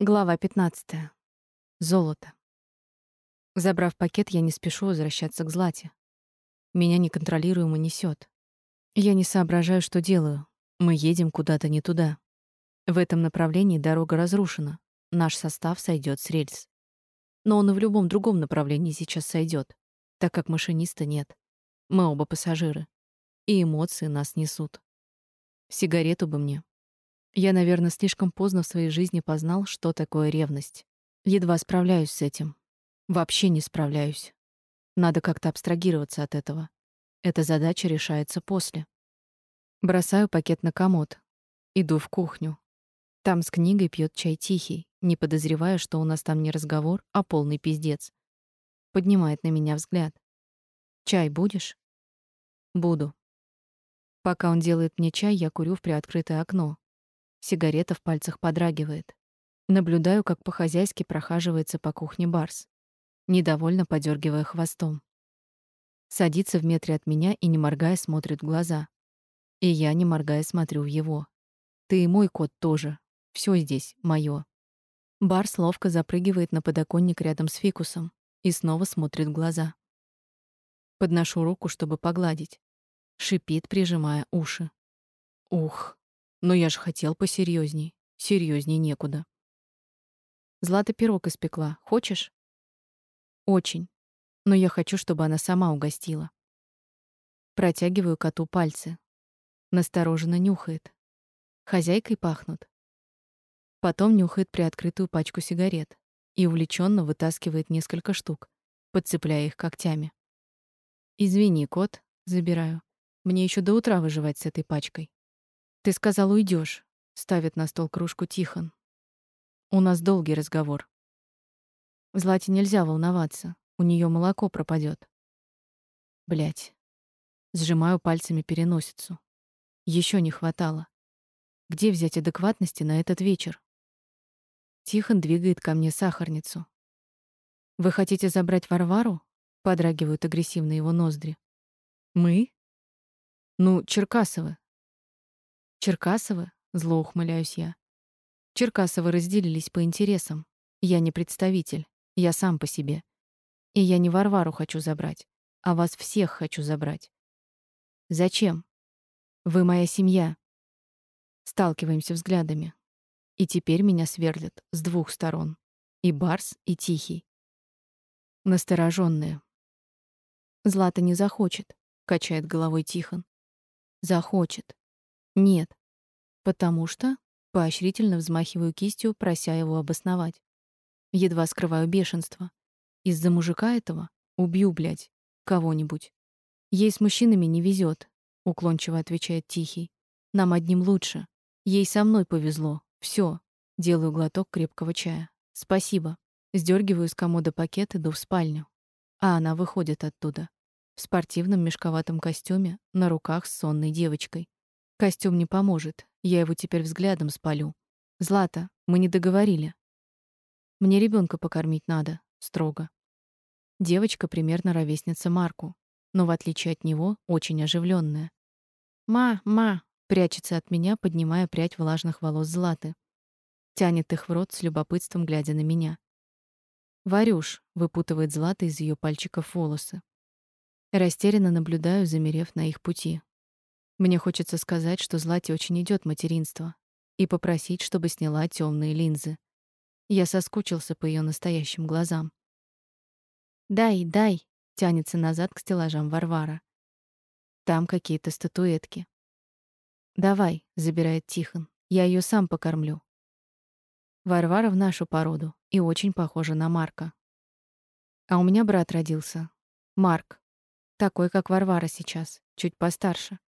Глава 15. Золото. Забрав пакет, я не спешу возвращаться к Злате. Меня неконтролируемо несет. Я не соображаю, что делаю. Мы едем куда-то не туда. В этом направлении дорога разрушена. Наш состав сойдет с рельс. Но он и в любом другом направлении сейчас сойдет, так как машиниста нет. Мы оба пассажиры. И эмоции нас несут. Сигарету бы мне, я, наверное, слишком поздно в своей жизни познал, что такое ревность. Едва справляюсь с этим. Вообще не справляюсь. Надо как-то абстрагироваться от этого. Эта задача решается после. Бросаю пакет на комод. Иду в кухню. Там с книгой пьет чай тихий, не подозревая, что у нас там не разговор, а полный пиздец. Поднимает на меня взгляд. «Чай будешь?» «Буду». Пока он делает мне чай, я курю в приоткрытое окно, Сигарета в пальцах подрагивает. Наблюдаю, как по-хозяйски прохаживается по кухне Барс, недовольно подергивая хвостом. Садится в метре от меня и, не моргая, смотрит в глаза. И я, не моргая, смотрю в его. Ты и мой кот тоже. Все здесь моё. Барс ловко запрыгивает на подоконник рядом с фикусом и снова смотрит в глаза. Подношу руку, чтобы погладить. Шипит, прижимая уши. Ух, но я же хотел посерьезней. Серьезней некуда. Злата пирог испекла. Хочешь? Очень. Но я хочу, чтобы она сама угостила. Протягиваю коту пальцы. Настороженно нюхает. Хозяйкой пахнут. Потом нюхает приоткрытую пачку сигарет и увлеченно вытаскивает несколько штук, подцепляя их когтями. Извини, кот, забираю. Мне еще до утра выживать с этой пачкой. Ты сказал, уйдешь. ставит на стол кружку Тихон. У нас долгий разговор. Злате нельзя волноваться, у нее молоко пропадет. Блять. Сжимаю пальцами переносицу. Еще не хватало. Где взять адекватности на этот вечер? Тихон двигает ко мне сахарницу. Вы хотите забрать Варвару? Подрагивают агрессивно его ноздри. Мы? Ну, Черкасовы. Черкасовы? Зло ухмыляюсь я. Черкасовы разделились по интересам. Я не представитель, я сам по себе. И я не Варвару хочу забрать, а вас всех хочу забрать. Зачем? Вы моя семья. Сталкиваемся взглядами. И теперь меня сверлят с двух сторон. И Барс, и Тихий. Настороженные. Злата не захочет, качает головой Тихон. Захочет. Нет. Потому что поощрительно взмахиваю кистью, прося его обосновать. Едва скрываю бешенство. Из-за мужика этого убью, блядь, кого-нибудь. Ей с мужчинами не везет, уклончиво отвечает Тихий. Нам одним лучше. Ей со мной повезло. Все. Делаю глоток крепкого чая. Спасибо. Сдергиваю с комода пакет, иду в спальню. А она выходит оттуда. В спортивном мешковатом костюме, на руках с сонной девочкой. Костюм не поможет. Я его теперь взглядом спалю. Злата, мы не договорили. Мне ребенка покормить надо, строго. Девочка примерно ровесница Марку, но в отличие от него очень оживленная. Ма, ма, прячется от меня, поднимая прядь влажных волос Златы. Тянет их в рот с любопытством, глядя на меня. Варюш выпутывает Злата из ее пальчиков волосы. Растерянно наблюдаю, замерев на их пути. Мне хочется сказать, что Злате очень идет материнство, и попросить, чтобы сняла темные линзы. Я соскучился по ее настоящим глазам. «Дай, дай!» — тянется назад к стеллажам Варвара. Там какие-то статуэтки. «Давай», — забирает Тихон, — «я ее сам покормлю». Варвара в нашу породу и очень похожа на Марка. А у меня брат родился. Марк. Такой, как Варвара сейчас, чуть постарше.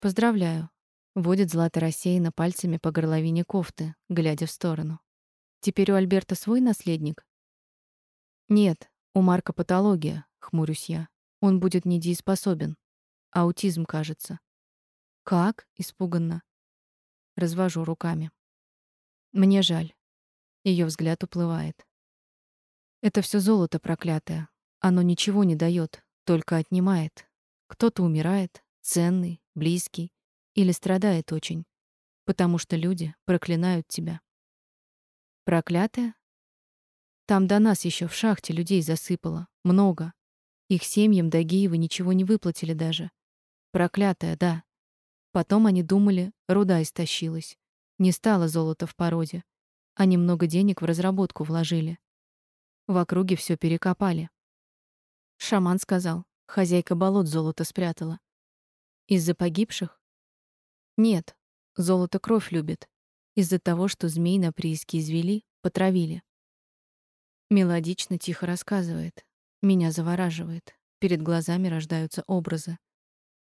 Поздравляю. Водит Злата рассеянно пальцами по горловине кофты, глядя в сторону. Теперь у Альберта свой наследник? Нет, у Марка патология, хмурюсь я. Он будет недееспособен. Аутизм, кажется. Как? испуганно. Развожу руками. Мне жаль. Ее взгляд уплывает. Это все золото проклятое. Оно ничего не дает, только отнимает. Кто-то умирает, ценный, близкий или страдает очень, потому что люди проклинают тебя. Проклятая? Там до нас еще в шахте людей засыпало. Много. Их семьям Дагиевы ничего не выплатили даже. Проклятая, да. Потом они думали, руда истощилась. Не стало золота в породе. Они много денег в разработку вложили. В округе все перекопали. Шаман сказал, хозяйка болот золото спрятала. Из-за погибших? Нет, золото кровь любит. Из-за того, что змей на прииске извели, потравили. Мелодично, тихо рассказывает. Меня завораживает. Перед глазами рождаются образы.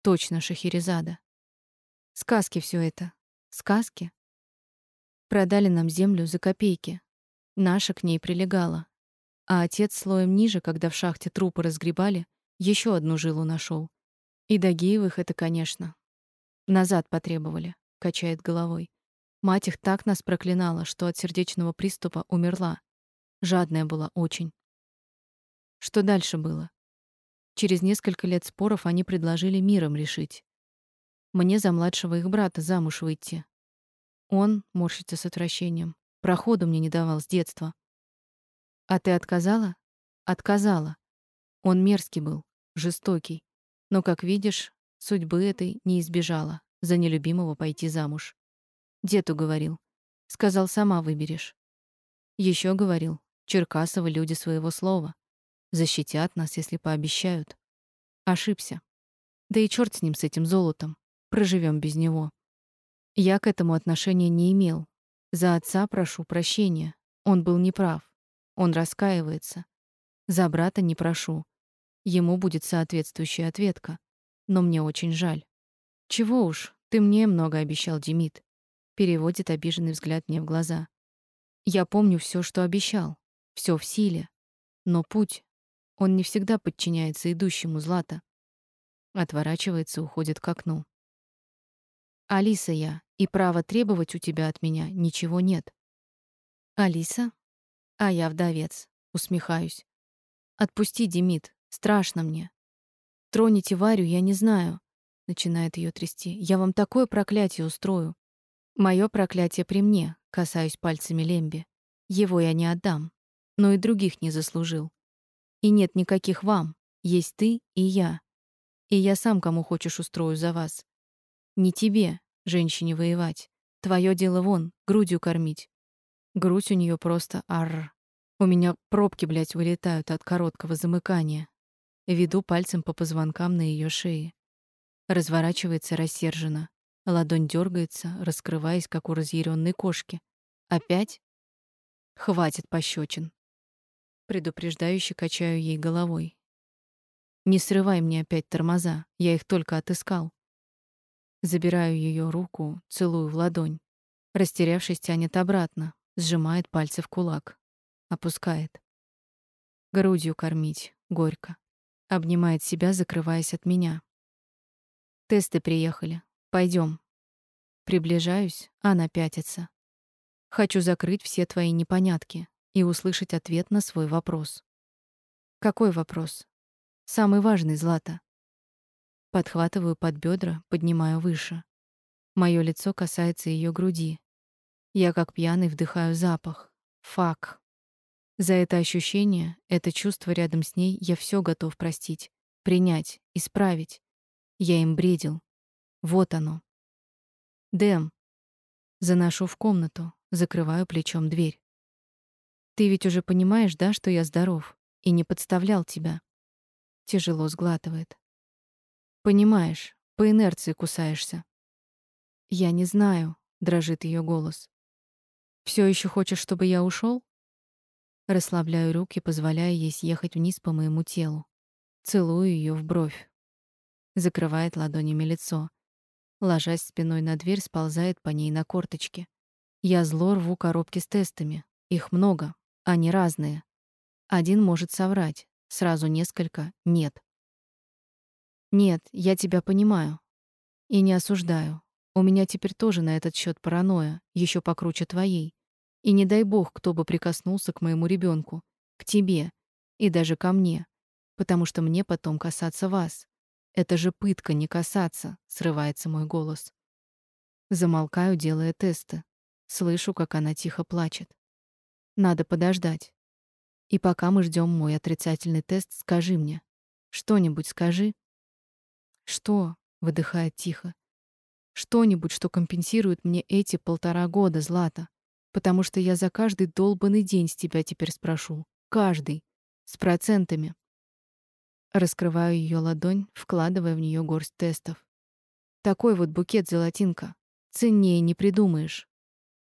Точно Шахерезада. Сказки все это. Сказки. Продали нам землю за копейки. Наша к ней прилегала. А отец слоем ниже, когда в шахте трупы разгребали, еще одну жилу нашел. И Дагиевых это, конечно. Назад потребовали, качает головой. Мать их так нас проклинала, что от сердечного приступа умерла. Жадная была очень. Что дальше было? Через несколько лет споров они предложили миром решить. Мне за младшего их брата замуж выйти. Он, морщится с отвращением, проходу мне не давал с детства. А ты отказала? Отказала. Он мерзкий был, жестокий. Но, как видишь, судьбы этой не избежала, за нелюбимого пойти замуж. Дед уговорил. Сказал, сама выберешь. Еще говорил, Черкасовы люди своего слова. Защитят нас, если пообещают. Ошибся. Да и черт с ним, с этим золотом. Проживем без него. Я к этому отношения не имел. За отца прошу прощения. Он был неправ. Он раскаивается. За брата не прошу. Ему будет соответствующая ответка. Но мне очень жаль. Чего уж, ты мне много обещал, Демид. Переводит обиженный взгляд мне в глаза. Я помню все, что обещал. все в силе. Но путь, он не всегда подчиняется идущему Злата. Отворачивается, уходит к окну. Алиса я, и права требовать у тебя от меня ничего нет. Алиса? А я вдовец. Усмехаюсь. Отпусти, Демид, страшно мне. Троните Варю, я не знаю, начинает ее трясти. Я вам такое проклятие устрою. Мое проклятие при мне, касаюсь пальцами Лемби. Его я не отдам, но и других не заслужил. И нет никаких вам, есть ты и я. И я сам кому хочешь устрою за вас. Не тебе, женщине, воевать. Твое дело вон, грудью кормить. Грудь у нее просто арр. У меня пробки, блядь, вылетают от короткого замыкания. Веду пальцем по позвонкам на ее шее. Разворачивается рассерженно. Ладонь дергается, раскрываясь, как у разъяренной кошки. Опять? Хватит пощечин. Предупреждающе качаю ей головой. Не срывай мне опять тормоза, я их только отыскал. Забираю ее руку, целую в ладонь. Растерявшись, тянет обратно, сжимает пальцы в кулак. Опускает. Грудью кормить, горько. Обнимает себя, закрываясь от меня. Тесты приехали. Пойдем. Приближаюсь, она пятится. Хочу закрыть все твои непонятки и услышать ответ на свой вопрос. Какой вопрос? Самый важный, Злата. Подхватываю под бедра, поднимаю выше. Мое лицо касается ее груди. Я как пьяный вдыхаю запах. Фак. За это ощущение, это чувство рядом с ней я все готов простить, принять, исправить. Я им бредил. Вот оно. Дэм. Заношу в комнату, закрываю плечом дверь. Ты ведь уже понимаешь, да, что я здоров и не подставлял тебя. Тяжело сглатывает. Понимаешь, по инерции кусаешься. Я не знаю, дрожит ее голос. Все еще хочешь, чтобы я ушел? Расслабляю руки, позволяя ей съехать вниз по моему телу. Целую ее в бровь закрывает ладонями лицо. Ложась спиной на дверь, сползает по ней на корточки. Я зло рву коробки с тестами. Их много, они разные. Один может соврать, сразу несколько — нет. Нет, я тебя понимаю. И не осуждаю. У меня теперь тоже на этот счет паранойя, еще покруче твоей. И не дай бог, кто бы прикоснулся к моему ребенку, к тебе и даже ко мне, потому что мне потом касаться вас. Это же пытка не касаться, срывается мой голос. Замолкаю, делая тесты. Слышу, как она тихо плачет. Надо подождать. И пока мы ждем мой отрицательный тест, скажи мне. Что-нибудь скажи. Что? выдыхает тихо. Что-нибудь, что компенсирует мне эти полтора года, Злата. Потому что я за каждый долбанный день с тебя теперь спрошу. Каждый. С процентами. Раскрываю ее ладонь, вкладывая в нее горсть тестов. Такой вот букет золотинка. Ценнее не придумаешь.